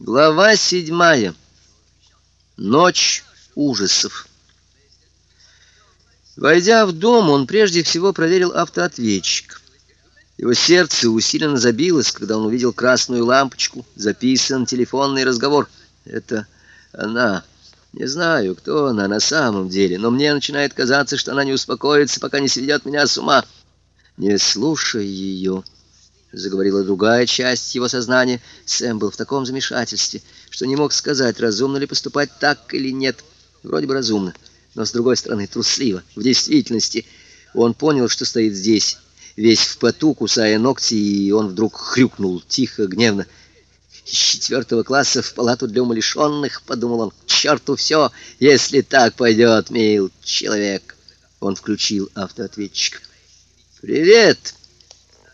Глава седьмая. Ночь ужасов. Войдя в дом, он прежде всего проверил автоответчик. Его сердце усиленно забилось, когда он увидел красную лампочку, записан телефонный разговор. Это она. Не знаю, кто она на самом деле, но мне начинает казаться, что она не успокоится, пока не сведет меня с ума. Не слушай ее. — заговорила другая часть его сознания. Сэм был в таком замешательстве, что не мог сказать, разумно ли поступать так или нет. Вроде бы разумно, но, с другой стороны, трусливо. В действительности он понял, что стоит здесь, весь в поту, кусая ногти, и он вдруг хрюкнул тихо, гневно. «Из четвертого класса в палату для умалишенных», — подумал он, — «к черту все, если так пойдет, мил человек». Он включил автоответчик. «Привет!»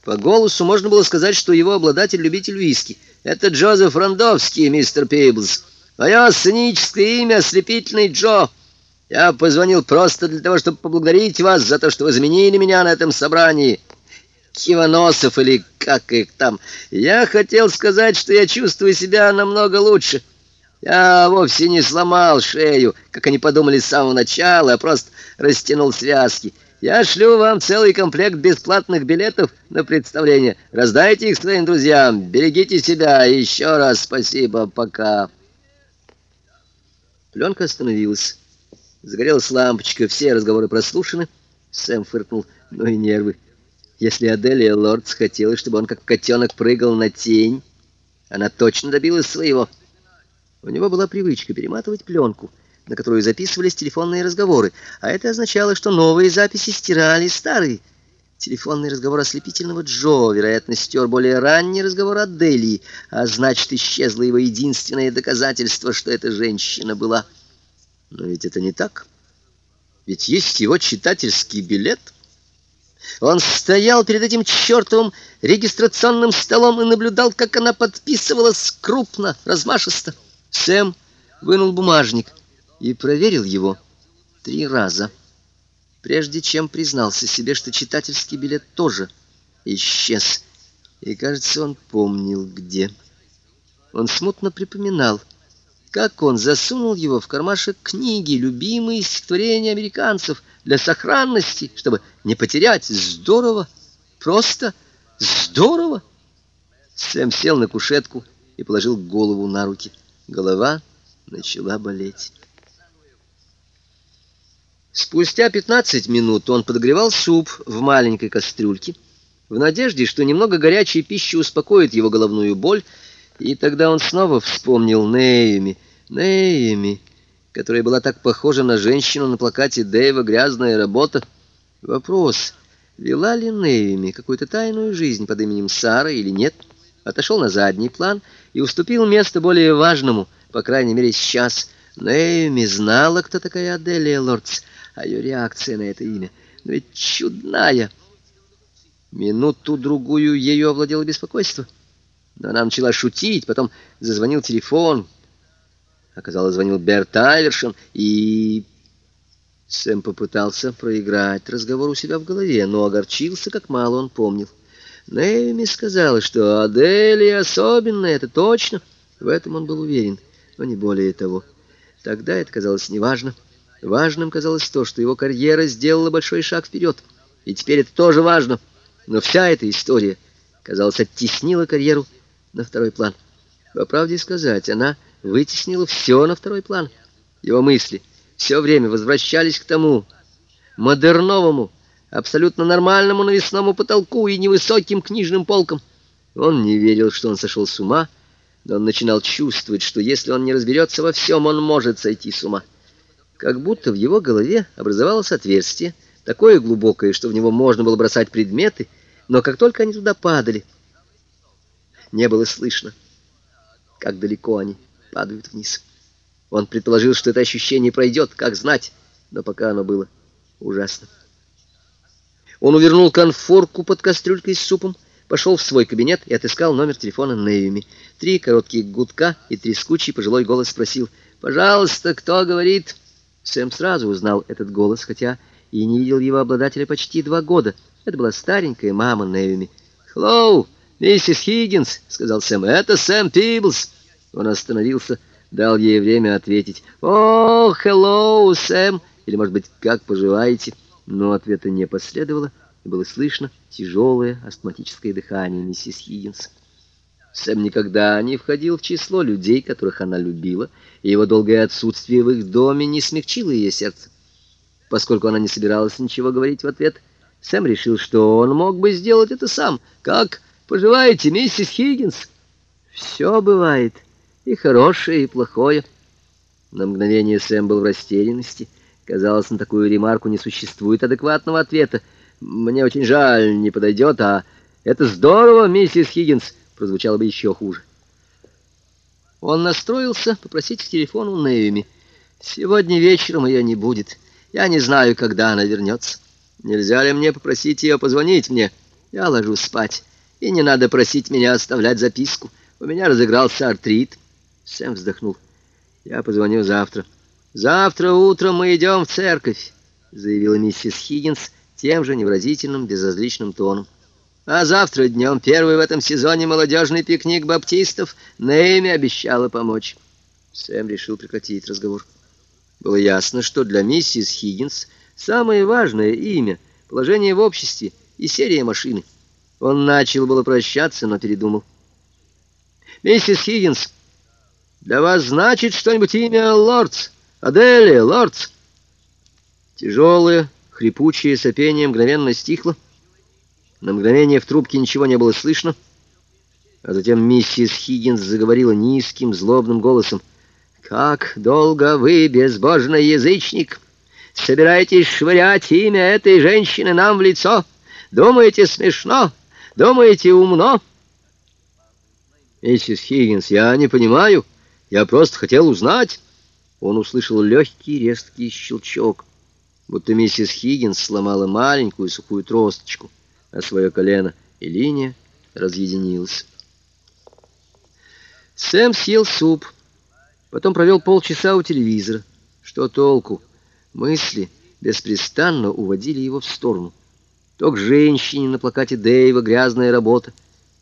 По голосу можно было сказать, что его обладатель — любитель виски. Это Джозеф Рандовский, мистер Пейблс. Мое сценическое имя — Ослепительный Джо. Я позвонил просто для того, чтобы поблагодарить вас за то, что вы заменили меня на этом собрании. Кивоносов или как их там. Я хотел сказать, что я чувствую себя намного лучше. Я вовсе не сломал шею, как они подумали с самого начала, а просто растянул связки. Я шлю вам целый комплект бесплатных билетов на представление. Раздайте их своим друзьям. Берегите себя. Еще раз спасибо. Пока. Пленка остановилась. Загорелась лампочка. Все разговоры прослушаны. Сэм фыркнул. Ну и нервы. Если Аделия Лордс хотела, чтобы он как котенок прыгал на тень, она точно добилась своего. У него была привычка перематывать пленку — на которую записывались телефонные разговоры, а это означало, что новые записи стирали старые. Телефонный разговор ослепительного Джо, вероятно, стер более ранний разговор о Делии, а значит, исчезло его единственное доказательство, что эта женщина была. Но ведь это не так. Ведь есть его читательский билет. Он стоял перед этим чертовым регистрационным столом и наблюдал, как она подписывалась крупно, размашисто. Сэм вынул бумажник — и проверил его три раза, прежде чем признался себе, что читательский билет тоже исчез. И, кажется, он помнил, где. Он смутно припоминал, как он засунул его в кармашек книги, любимые стихотворения американцев, для сохранности, чтобы не потерять. Здорово! Просто здорово! Сэм сел на кушетку и положил голову на руки. Голова начала болеть. Спустя 15 минут он подогревал суп в маленькой кастрюльке, в надежде, что немного горячей пищи успокоит его головную боль, и тогда он снова вспомнил Неями, Неями, которая была так похожа на женщину на плакате Дэйва «Грязная работа». Вопрос, вела ли Неями какую-то тайную жизнь под именем Сара или нет, отошел на задний план и уступил место более важному, по крайней мере сейчас. Неями знала, кто такая Аделия Лордс, а ее реакция на это имя, но ведь чудная. Минуту-другую ее овладело беспокойство. Но она начала шутить, потом зазвонил телефон. Оказалось, звонил Берт Айвершин, и... Сэм попытался проиграть разговор у себя в голове, но огорчился, как мало он помнил. Нэйми сказала, что Аделия особенная, это точно. В этом он был уверен, но не более того. Тогда это казалось неважно. Важным казалось то, что его карьера сделала большой шаг вперед. И теперь это тоже важно. Но вся эта история, казалось, оттеснила карьеру на второй план. По правде сказать, она вытеснила все на второй план. Его мысли все время возвращались к тому модерновому, абсолютно нормальному навесному потолку и невысоким книжным полкам. Он не верил, что он сошел с ума, но он начинал чувствовать, что если он не разберется во всем, он может сойти с ума как будто в его голове образовалось отверстие, такое глубокое, что в него можно было бросать предметы, но как только они туда падали, не было слышно, как далеко они падают вниз. Он предположил, что это ощущение пройдет, как знать, но пока оно было ужасно. Он увернул конфорку под кастрюлькой с супом, пошел в свой кабинет и отыскал номер телефона Неюми. Три короткие гудка и трескучий пожилой голос спросил, «Пожалуйста, кто говорит?» Сэм сразу узнал этот голос, хотя и не видел его обладателя почти два года. Это была старенькая мама Неюми. «Хеллоу, миссис Хиггинс», — сказал Сэм, — «это Сэм Пиблс». Он остановился, дал ей время ответить. «О, hello, Сэм!» Или, может быть, «Как поживаете?» Но ответа не последовало, и было слышно тяжелое астматическое дыхание миссис Хиггинс. Сэм никогда не входил в число людей, которых она любила, и его долгое отсутствие в их доме не смягчило ее сердце. Поскольку она не собиралась ничего говорить в ответ, Сэм решил, что он мог бы сделать это сам. «Как поживаете, миссис Хиггинс?» «Все бывает, и хорошее, и плохое». На мгновение Сэм был в растерянности. Казалось, на такую ремарку не существует адекватного ответа. «Мне очень жаль, не подойдет, а это здорово, миссис Хиггинс», прозвучало бы еще хуже. Он настроился попросить к телефону Нэйми. «Сегодня вечером ее не будет. Я не знаю, когда она вернется. Нельзя ли мне попросить ее позвонить мне? Я ложусь спать, и не надо просить меня оставлять записку. У меня разыгрался артрит». Сэм вздохнул. «Я позвоню завтра». «Завтра утром мы идем в церковь», — заявила миссис Хиггинс тем же невразительным, безразличным тоном. «А завтра днем первый в этом сезоне молодежный пикник баптистов Нейми обещала помочь». Сэм решил прекратить разговор. Было ясно, что для миссис Хиггинс самое важное имя, положение в обществе и серия машины. Он начал было прощаться, но передумал. «Миссис Хиггинс, для вас значит что-нибудь имя Лордс?» «Аделия, лордс!» Тяжелое, хрипучее сопение мгновенно стихло. На мгновение в трубке ничего не было слышно. А затем миссис Хиггинс заговорила низким, злобным голосом. «Как долго вы, безбожный язычник, собираетесь швырять имя этой женщины нам в лицо? Думаете смешно? Думаете умно?» «Миссис Хиггинс, я не понимаю. Я просто хотел узнать» он услышал легкий резкий щелчок, будто миссис Хиггинс сломала маленькую сухую тросточку о свое колено, и линия разъединилась. Сэм съел суп, потом провел полчаса у телевизора. Что толку? Мысли беспрестанно уводили его в сторону. То к женщине на плакате Дэйва «Грязная работа»,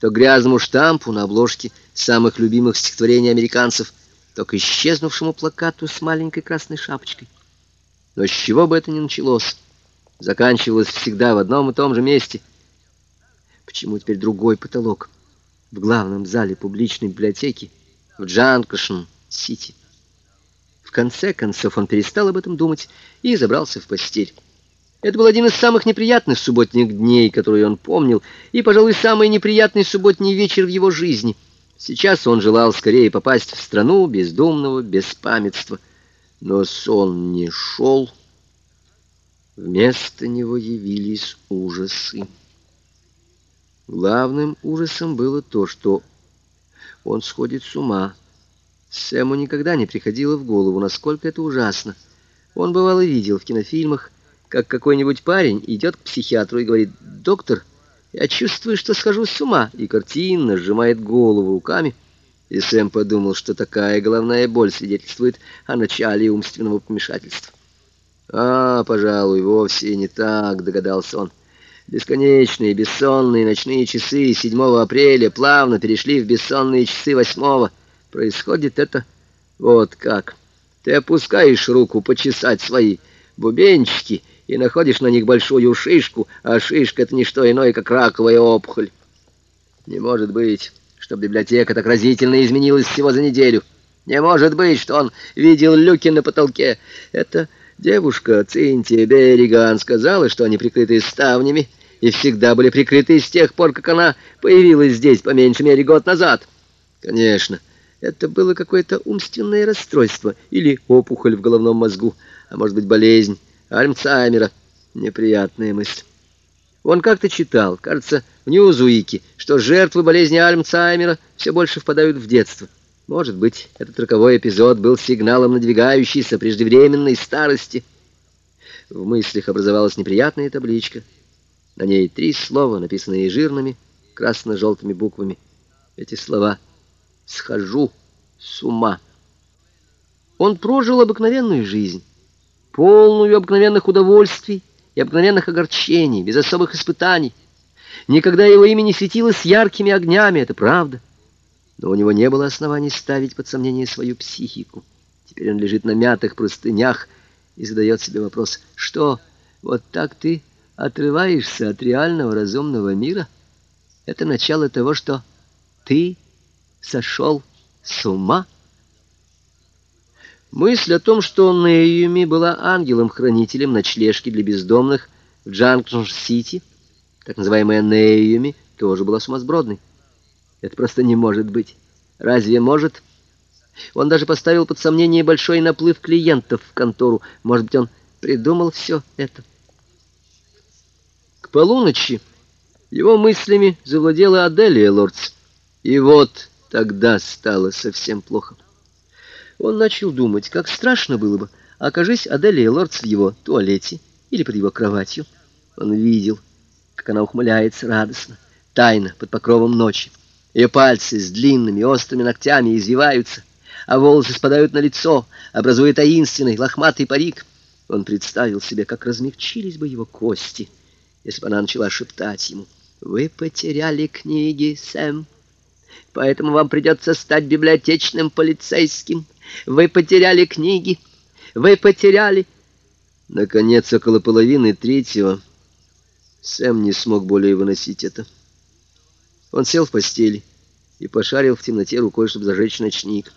то к грязному штампу на обложке самых любимых стихотворений американцев — то к исчезнувшему плакату с маленькой красной шапочкой. Но с чего бы это ни началось, заканчивалось всегда в одном и том же месте. Почему теперь другой потолок в главном зале публичной библиотеки в Джанкшн-Сити? В конце концов он перестал об этом думать и забрался в постель. Это был один из самых неприятных субботних дней, которые он помнил, и, пожалуй, самый неприятный субботний вечер в его жизни — Сейчас он желал скорее попасть в страну бездумного беспамятства. Но сон не шел. Вместо него явились ужасы. Главным ужасом было то, что он сходит с ума. Сэму никогда не приходило в голову, насколько это ужасно. Он бывало видел в кинофильмах, как какой-нибудь парень идет к психиатру и говорит «Доктор, я чувствую, что схожу с ума, и картинно сжимает голову руками. И Сэм подумал, что такая головная боль свидетельствует о начале умственного помешательства. «А, пожалуй, вовсе не так», — догадался он. Бесконечные бессонные ночные часы 7 апреля плавно перешли в бессонные часы 8 Происходит это вот как. Ты опускаешь руку почесать свои бубенчики и находишь на них большую шишку, а шишка — это не что иное, как раковая опухоль. Не может быть, что библиотека так разительно изменилась всего за неделю. Не может быть, что он видел люки на потолке. Это девушка Цинтия Берриган сказала, что они прикрыты ставнями и всегда были прикрыты с тех пор, как она появилась здесь по меньшей мере год назад. Конечно, это было какое-то умственное расстройство или опухоль в головном мозгу, а может быть болезнь. Альцгеймера. Неприятная мысль. Он как-то читал, кажется, в Ньюзуике, что жертвы болезни Альцгеймера все больше впадают в детство. Может быть, этот роковой эпизод был сигналом надвигающейся преждевременной старости. В мыслях образовалась неприятная табличка. На ней три слова, написанные жирными красно-желтыми буквами. Эти слова «схожу с ума». Он прожил обыкновенную жизнь полную обыкновенных удовольствий и обыкновенных огорчений, без особых испытаний. Никогда его имя не светилось яркими огнями, это правда. Но у него не было оснований ставить под сомнение свою психику. Теперь он лежит на мятых простынях и задает себе вопрос, что вот так ты отрываешься от реального разумного мира? Это начало того, что ты сошел с ума? Мысль о том, что Нейоми была ангелом-хранителем ночлежки для бездомных в Джанкшн-Сити, так называемая Нейоми, тоже была сумасбродной. Это просто не может быть. Разве может? Он даже поставил под сомнение большой наплыв клиентов в контору. Может быть, он придумал все это. К полуночи его мыслями завладела Аделия Лордс. И вот тогда стало совсем плохо. Он начал думать, как страшно было бы, окажись Аделия Лордс в его туалете или под его кроватью. Он видел, как она ухмыляется радостно, тайно, под покровом ночи. Ее пальцы с длинными острыми ногтями извиваются, а волосы спадают на лицо, образуя таинственный лохматый парик. Он представил себе, как размягчились бы его кости, если бы она начала шептать ему «Вы потеряли книги, Сэм, поэтому вам придется стать библиотечным полицейским. Вы потеряли книги, вы потеряли...» Наконец, около половины третьего, Сэм не смог более выносить это. Он сел в постели и пошарил в темноте рукой, чтобы зажечь ночник.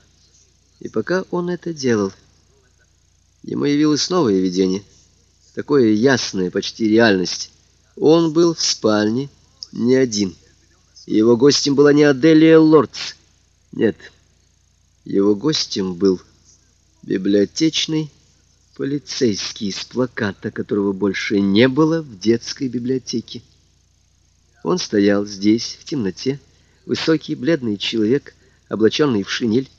И пока он это делал, ему явилось новое видение, такое ясное, почти реальность. Он был в спальне не один. Его гостем была не Аделия Лордс. Нет, его гостем был библиотечный полицейский из плаката, которого больше не было в детской библиотеке. Он стоял здесь, в темноте, высокий, бледный человек, облаченный в шинель,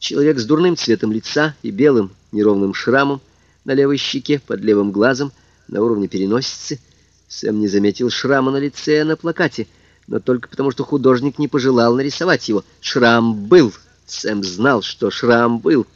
человек с дурным цветом лица и белым неровным шрамом на левой щеке, под левым глазом, на уровне переносицы. Сэм не заметил шрама на лице на плакате, но только потому, что художник не пожелал нарисовать его. Шрам был. Сэм знал, что шрам был.